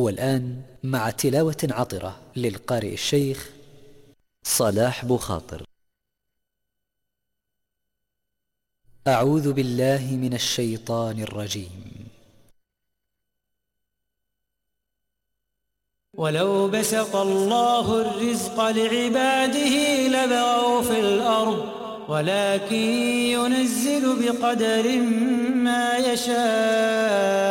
والآن مع تلاوة عطرة للقارئ الشيخ صلاح بخاطر أعوذ بالله من الشيطان الرجيم. ولو بسط الله الرزق لعباده لبغوا في الأرض ولكن ينزل بقدر ما يشاء.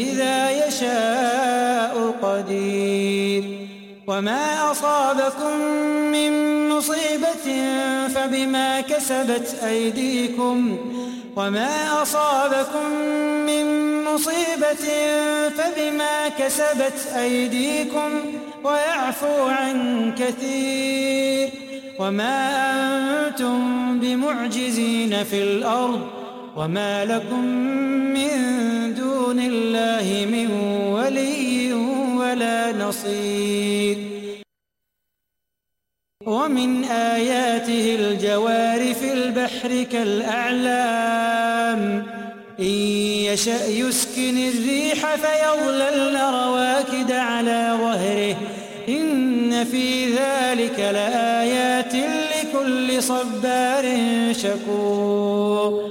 يشاء قدير وما أصابكم من مصيبة فبما كسبت أيديكم وما أصابكم من مصيبة فبما كسبت أيديكم ويعفو عن كثير وما أنتم بمعجزين في الأرض وما لكم من دون الله من ولي ولا نصير. ومن آياته الجوار في البحر كالأعلام. إن يشأ يسكن الريح فيظلل رواكد على ظهره. إن في ذلك لآيات لكل صبار شكور.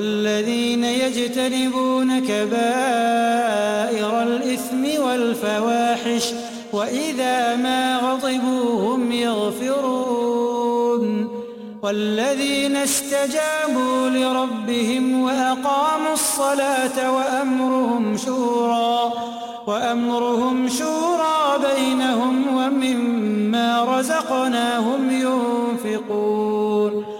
والذين يجتنبون كبائر الإثم والفواحش وإذا ما غضبوا هم يغفرون والذين استجابوا لربهم وأقاموا الصلاة وأمرهم شورى وأمرهم شورى بينهم ومما رزقناهم ينفقون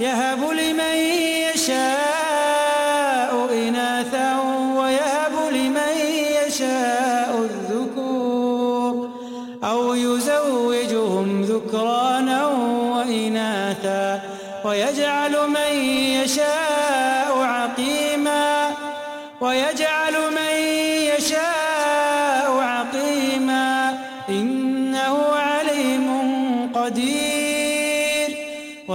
يهب لمن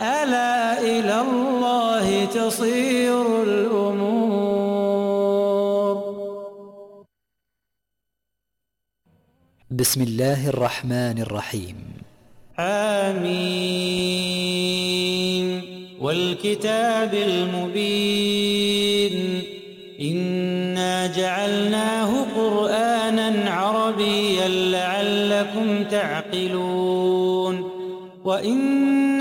ألا إلى الله تصير الأمور. بسم الله الرحمن الرحيم. آمين. والكتاب المبين. إنا جعلناه قرآنا عربيا لعلكم تعقلون. وإن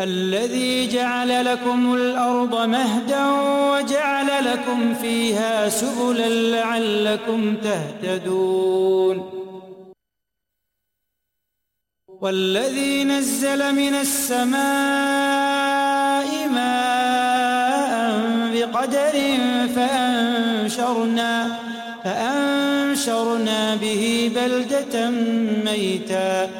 الذي جعل لكم الأرض مهدا وجعل لكم فيها سبلا لعلكم تهتدون والذي نزل من السماء ماء بقدر فأنشرنا, فأنشرنا به بلدة ميتا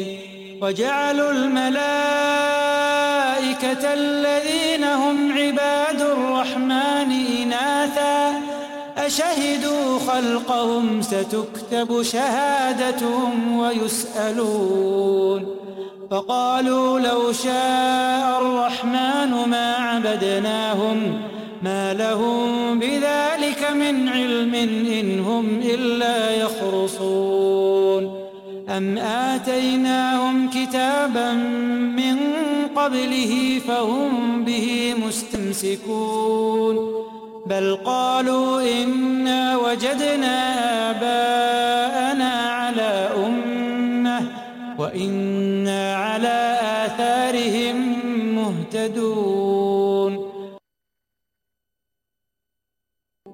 وجعلوا الملائكة الذين هم عباد الرحمن إناثا أشهدوا خلقهم ستكتب شهادتهم ويسألون فقالوا لو شاء الرحمن ما عبدناهم ما لهم بذلك من علم إن هم إلا يخرصون أم آتيناهم كتابا من قبله فهم به مستمسكون بل قالوا إنا وجدنا آباءنا على أمة وإنا